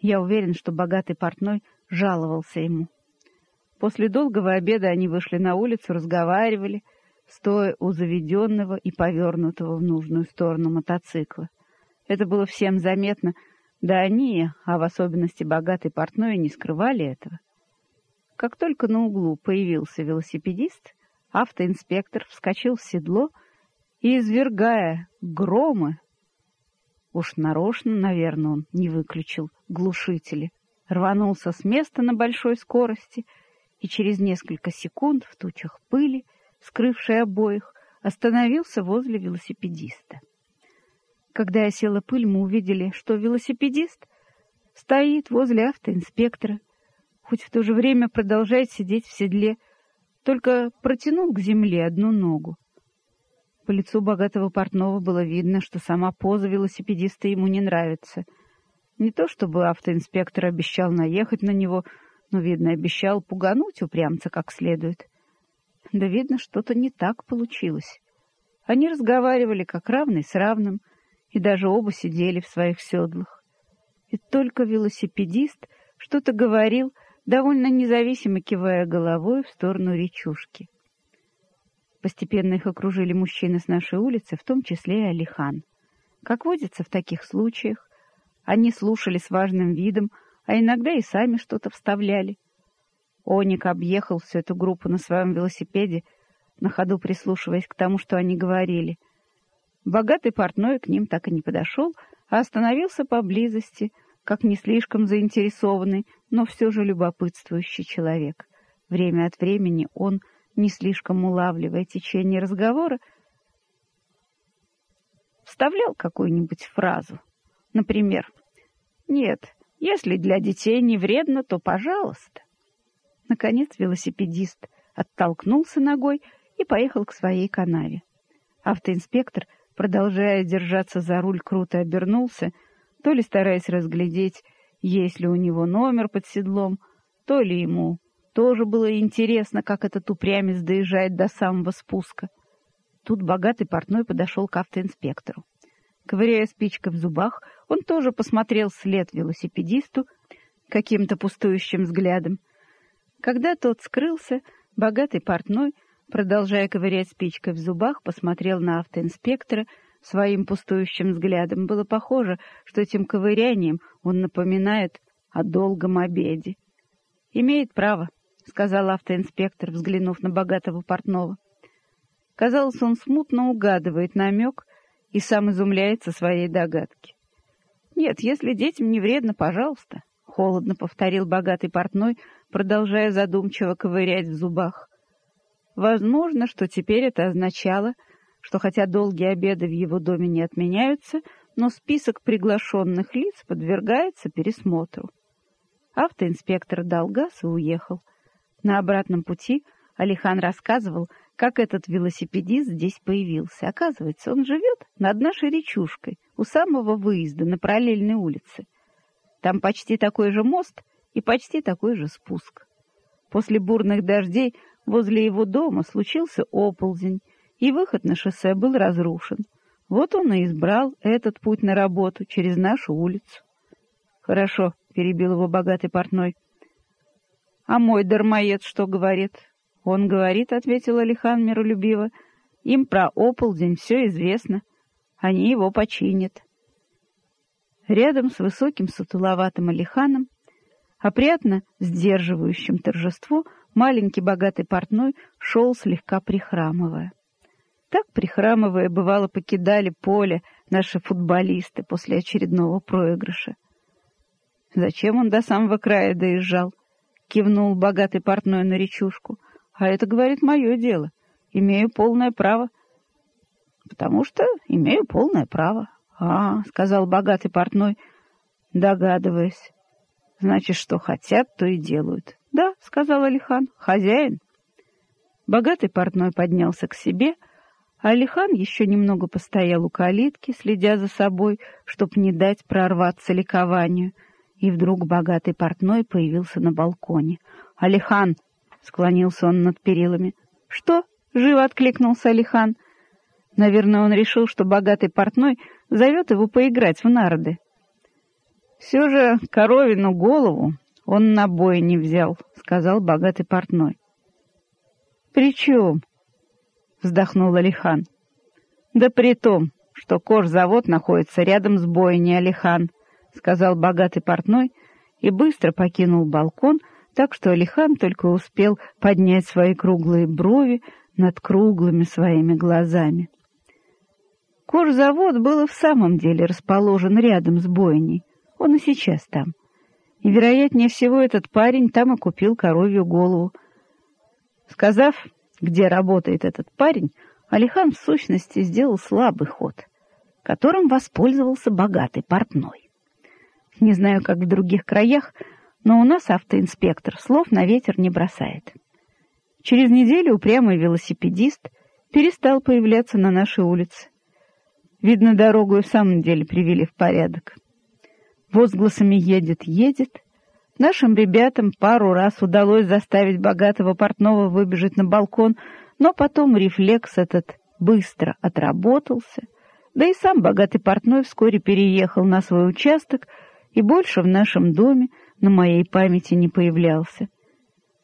Я уверен, что богатый портной жаловался ему. После долгого обеда они вышли на улицу, разговаривали, стоя у заведенного и повернутого в нужную сторону мотоцикла. Это было всем заметно, да они, а в особенности богатый портной, не скрывали этого. Как только на углу появился велосипедист, автоинспектор вскочил в седло и, извергая громы, уж нарочно, наверное, он не выключил глушители, рванулся с места на большой скорости и через несколько секунд в тучах пыли, скрывшей обоих, остановился возле велосипедиста. Когда осела пыль, мы увидели, что велосипедист стоит возле автоинспектора хоть в то же время продолжает сидеть в седле, только протянул к земле одну ногу. По лицу богатого портного было видно, что сама поза велосипедиста ему не нравится. Не то чтобы автоинспектор обещал наехать на него, но, видно, обещал пугануть упрямца как следует. Да, видно, что-то не так получилось. Они разговаривали как равный с равным, и даже оба сидели в своих седлах. И только велосипедист что-то говорил, довольно независимо кивая головой в сторону речушки. Постепенно их окружили мужчины с нашей улицы, в том числе и Алихан. Как водится в таких случаях, они слушали с важным видом, а иногда и сами что-то вставляли. Оник объехал всю эту группу на своем велосипеде, на ходу прислушиваясь к тому, что они говорили. Богатый портной к ним так и не подошел, а остановился поблизости — как не слишком заинтересованный, но все же любопытствующий человек. Время от времени он, не слишком улавливая течение разговора, вставлял какую-нибудь фразу. Например, «Нет, если для детей не вредно, то пожалуйста». Наконец велосипедист оттолкнулся ногой и поехал к своей канаве. Автоинспектор, продолжая держаться за руль, круто обернулся — то ли стараясь разглядеть, есть ли у него номер под седлом, то ли ему тоже было интересно, как этот упрямец доезжает до самого спуска. Тут богатый портной подошел к автоинспектору. Ковыряя спичкой в зубах, он тоже посмотрел след велосипедисту каким-то пустующим взглядом. Когда тот скрылся, богатый портной, продолжая ковырять спичкой в зубах, посмотрел на автоинспектора — своим пустующим взглядом. Было похоже, что этим ковырянием он напоминает о долгом обеде. «Имеет право», — сказал автоинспектор, взглянув на богатого портного. Казалось, он смутно угадывает намек и сам изумляется своей догадке. «Нет, если детям не вредно, пожалуйста», — холодно повторил богатый портной, продолжая задумчиво ковырять в зубах. Возможно, что теперь это означало — что хотя долгие обеды в его доме не отменяются, но список приглашенных лиц подвергается пересмотру. Автоинспектор дал газ и уехал. На обратном пути Алихан рассказывал, как этот велосипедист здесь появился. Оказывается, он живет над нашей речушкой, у самого выезда на параллельной улице. Там почти такой же мост и почти такой же спуск. После бурных дождей возле его дома случился оползень, и выход на шоссе был разрушен. Вот он и избрал этот путь на работу через нашу улицу. — Хорошо, — перебил его богатый портной. — А мой дармоед что говорит? — Он говорит, — ответил Алихан миролюбиво, — им про ополдень все известно. Они его починят. Рядом с высоким сутуловатым Алиханом, опрятно сдерживающим торжество, маленький богатый портной шел слегка прихрамывая. Так, прихрамывая, бывало, покидали поле наши футболисты после очередного проигрыша. Зачем он до самого края доезжал? Кивнул богатый портной на речушку. А это, говорит, мое дело. Имею полное право. Потому что имею полное право. А, сказал богатый портной, догадываясь. Значит, что хотят, то и делают. Да, сказал Алихан, хозяин. Богатый портной поднялся к себе — Алихан еще немного постоял у калитки, следя за собой, чтоб не дать прорваться ликованию. И вдруг богатый портной появился на балконе. «Алихан!» — склонился он над перилами. «Что?» — живо откликнулся Алихан. Наверное, он решил, что богатый портной зовет его поиграть в нарды. Все же коровину голову он на бой не взял, сказал богатый портной. При чем? вздохнул Алихан. Да при том, что кожзавод находится рядом с бойней Алихан, сказал богатый портной и быстро покинул балкон, так что Алихан только успел поднять свои круглые брови над круглыми своими глазами. Кожзавод был и в самом деле расположен рядом с бойней. Он и сейчас там. И, вероятнее всего, этот парень там и купил коровью голову. Сказав, где работает этот парень, Алихан в сущности сделал слабый ход, которым воспользовался богатый портной. Не знаю, как в других краях, но у нас автоинспектор слов на ветер не бросает. Через неделю упрямый велосипедист перестал появляться на нашей улице. Видно, дорогу и в самом деле привели в порядок. Возгласами «едет, едет» нашим ребятам пару раз удалось заставить богатого портного выбежать на балкон, но потом рефлекс этот быстро отработался, да и сам богатый портной вскоре переехал на свой участок и больше в нашем доме на моей памяти не появлялся.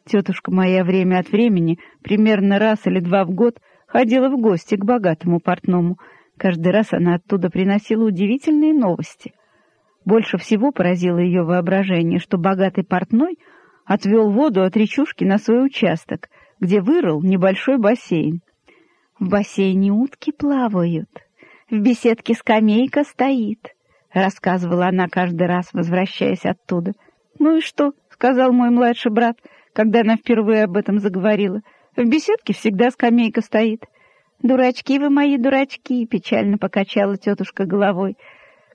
Тетушка моя время от времени, примерно раз или два в год, ходила в гости к богатому портному — Каждый раз она оттуда приносила удивительные новости. Больше всего поразило ее воображение, что богатый портной отвел воду от речушки на свой участок, где вырыл небольшой бассейн. В бассейне утки плавают, в беседке скамейка стоит, рассказывала она каждый раз, возвращаясь оттуда. Ну и что, сказал мой младший брат, когда она впервые об этом заговорила. В беседке всегда скамейка стоит. «Дурачки вы мои, дурачки!» — печально покачала тетушка головой,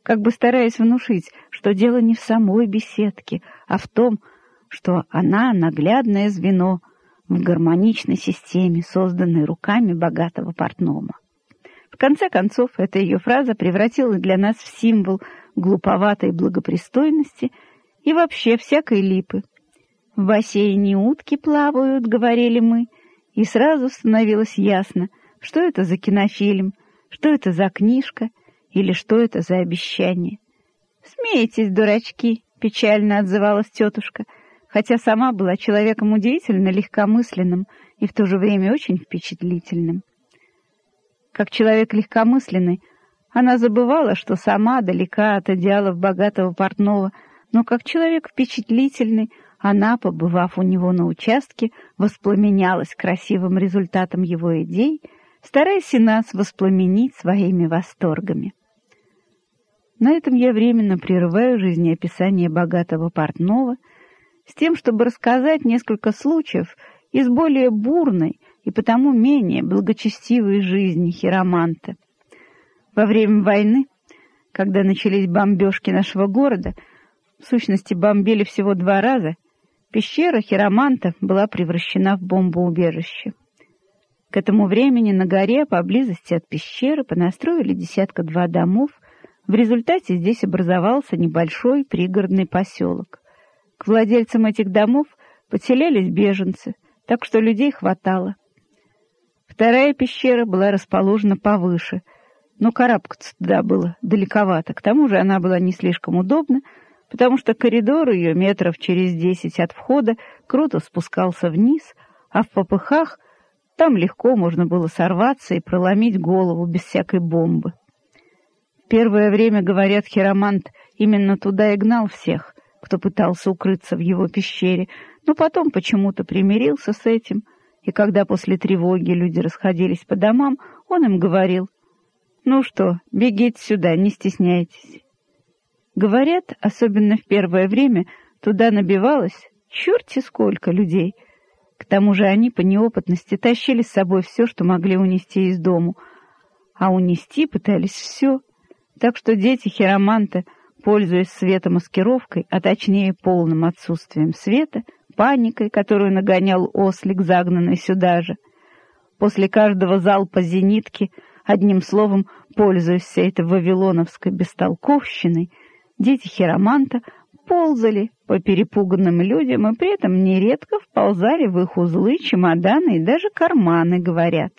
как бы стараясь внушить, что дело не в самой беседке, а в том, что она наглядное звено в гармоничной системе, созданной руками богатого портного. Конце концов, эта ее фраза превратила для нас в символ глуповатой благопристойности и вообще всякой липы. «В бассейне утки плавают», — говорили мы, и сразу становилось ясно — что это за кинофильм? Что это за книжка? Или что это за обещание? «Смеетесь, дурачки!» — печально отзывалась тетушка, хотя сама была человеком удивительно легкомысленным и в то же время очень впечатлительным. Как человек легкомысленный, она забывала, что сама далека от идеалов богатого портного, но как человек впечатлительный, она, побывав у него на участке, воспламенялась красивым результатом его идей — стараясь и нас воспламенить своими восторгами. На этом я временно прерываю жизнеописание богатого портного с тем, чтобы рассказать несколько случаев из более бурной и потому менее благочестивой жизни Хироманта. Во время войны, когда начались бомбежки нашего города, в сущности бомбили всего два раза, пещера Хироманта была превращена в бомбоубежище. К этому времени на горе, поблизости от пещеры, понастроили десятка-два домов. В результате здесь образовался небольшой пригородный поселок. К владельцам этих домов подселялись беженцы, так что людей хватало. Вторая пещера была расположена повыше, но карабкаться туда было далековато. К тому же она была не слишком удобна, потому что коридор ее метров через десять от входа круто спускался вниз, а в попыхах — там легко можно было сорваться и проломить голову без всякой бомбы. Первое время, говорят, Хиромант именно туда и гнал всех, кто пытался укрыться в его пещере, но потом почему-то примирился с этим, и когда после тревоги люди расходились по домам, он им говорил, «Ну что, бегите сюда, не стесняйтесь». Говорят, особенно в первое время, туда набивалось черти сколько людей — к тому же они по неопытности тащили с собой все, что могли унести из дому, а унести пытались все. Так что дети хироманта, пользуясь светомаскировкой, а точнее полным отсутствием света, паникой, которую нагонял ослик, загнанный сюда же, после каждого залпа зенитки, одним словом, пользуясь всей этой вавилоновской бестолковщиной, дети хироманта — ползали по перепуганным людям и при этом нередко вползали в их узлы, чемоданы и даже карманы, говорят.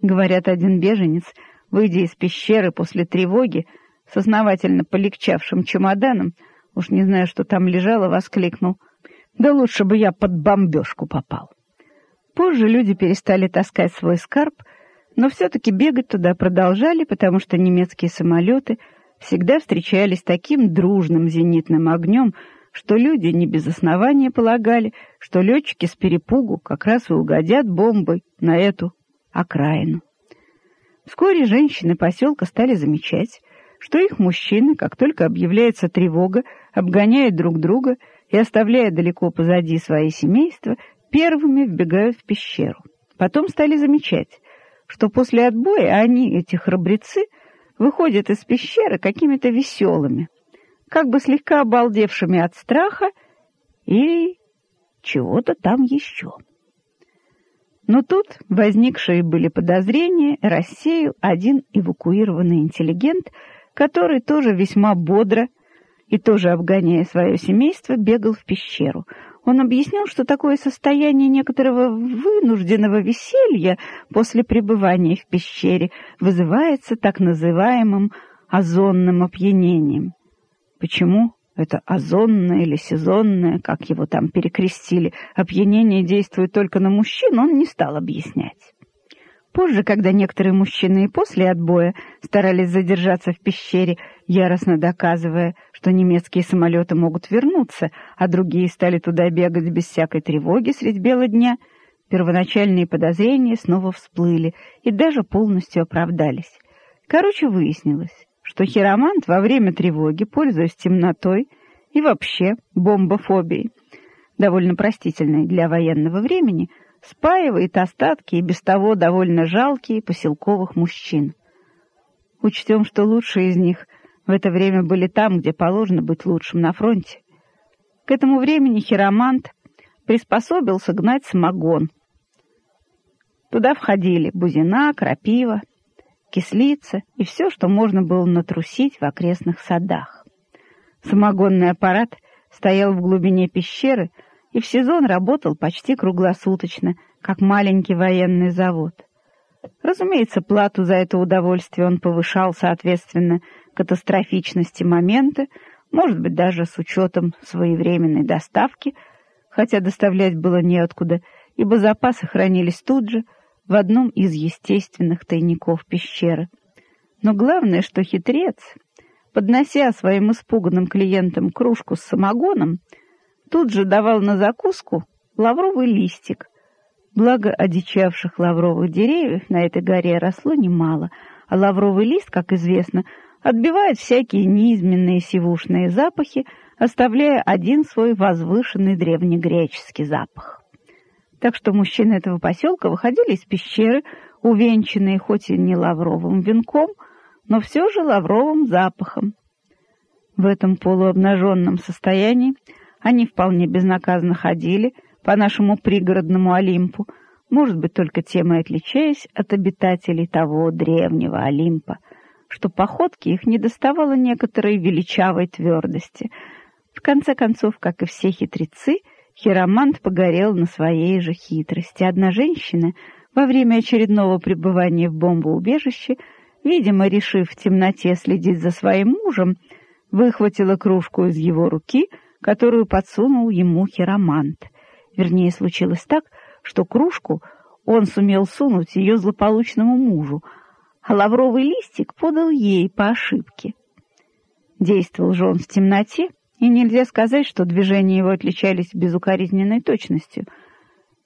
Говорят, один беженец, выйдя из пещеры после тревоги, с основательно полегчавшим чемоданом, уж не знаю, что там лежало, воскликнул. «Да лучше бы я под бомбежку попал». Позже люди перестали таскать свой скарб, но все-таки бегать туда продолжали, потому что немецкие самолеты всегда встречались таким дружным зенитным огнем, что люди не без основания полагали, что летчики с перепугу как раз и угодят бомбой на эту окраину. Вскоре женщины поселка стали замечать, что их мужчины, как только объявляется тревога, обгоняют друг друга и, оставляя далеко позади свои семейства, первыми вбегают в пещеру. Потом стали замечать, что после отбоя они, эти храбрецы, выходят из пещеры какими-то веселыми, как бы слегка обалдевшими от страха и чего-то там еще. Но тут возникшие были подозрения рассеял один эвакуированный интеллигент, который тоже весьма бодро и тоже обгоняя свое семейство, бегал в пещеру. Он объяснил, что такое состояние некоторого вынужденного веселья после пребывания в пещере вызывается так называемым озонным опьянением. Почему это озонное или сезонное, как его там перекрестили, опьянение действует только на мужчин, он не стал объяснять. Позже, когда некоторые мужчины и после отбоя старались задержаться в пещере, яростно доказывая, что немецкие самолеты могут вернуться, а другие стали туда бегать без всякой тревоги средь бела дня, первоначальные подозрения снова всплыли и даже полностью оправдались. Короче, выяснилось, что хиромант во время тревоги, пользуясь темнотой и вообще бомбофобией, довольно простительной для военного времени, спаивает остатки и без того довольно жалкие поселковых мужчин. Учтем, что лучшие из них в это время были там, где положено быть лучшим на фронте. К этому времени хиромант приспособился гнать самогон. Туда входили бузина, крапива, кислица и все, что можно было натрусить в окрестных садах. Самогонный аппарат стоял в глубине пещеры — и в сезон работал почти круглосуточно, как маленький военный завод. Разумеется, плату за это удовольствие он повышал соответственно катастрофичности момента, может быть, даже с учетом своевременной доставки, хотя доставлять было неоткуда, ибо запасы хранились тут же, в одном из естественных тайников пещеры. Но главное, что хитрец, поднося своим испуганным клиентам кружку с самогоном, тут же давал на закуску лавровый листик. Благо одичавших лавровых деревьев на этой горе росло немало, а лавровый лист, как известно, отбивает всякие неизменные сивушные запахи, оставляя один свой возвышенный древнегреческий запах. Так что мужчины этого поселка выходили из пещеры, увенчанные хоть и не лавровым венком, но все же лавровым запахом. В этом полуобнаженном состоянии они вполне безнаказанно ходили по нашему пригородному Олимпу, может быть, только тем и отличаясь от обитателей того древнего Олимпа, что походки их не доставало некоторой величавой твердости. В конце концов, как и все хитрецы, хиромант погорел на своей же хитрости. Одна женщина во время очередного пребывания в бомбоубежище, видимо, решив в темноте следить за своим мужем, выхватила кружку из его руки — которую подсунул ему хиромант. Вернее, случилось так, что кружку он сумел сунуть ее злополучному мужу, а лавровый листик подал ей по ошибке. Действовал же он в темноте, и нельзя сказать, что движения его отличались безукоризненной точностью,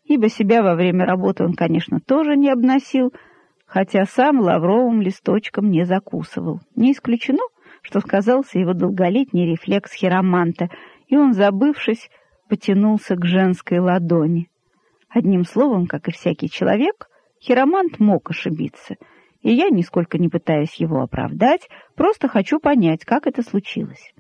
ибо себя во время работы он, конечно, тоже не обносил, хотя сам лавровым листочком не закусывал. Не исключено, что сказался его долголетний рефлекс хироманта — и он, забывшись, потянулся к женской ладони. Одним словом, как и всякий человек, хиромант мог ошибиться, и я, нисколько не пытаясь его оправдать, просто хочу понять, как это случилось.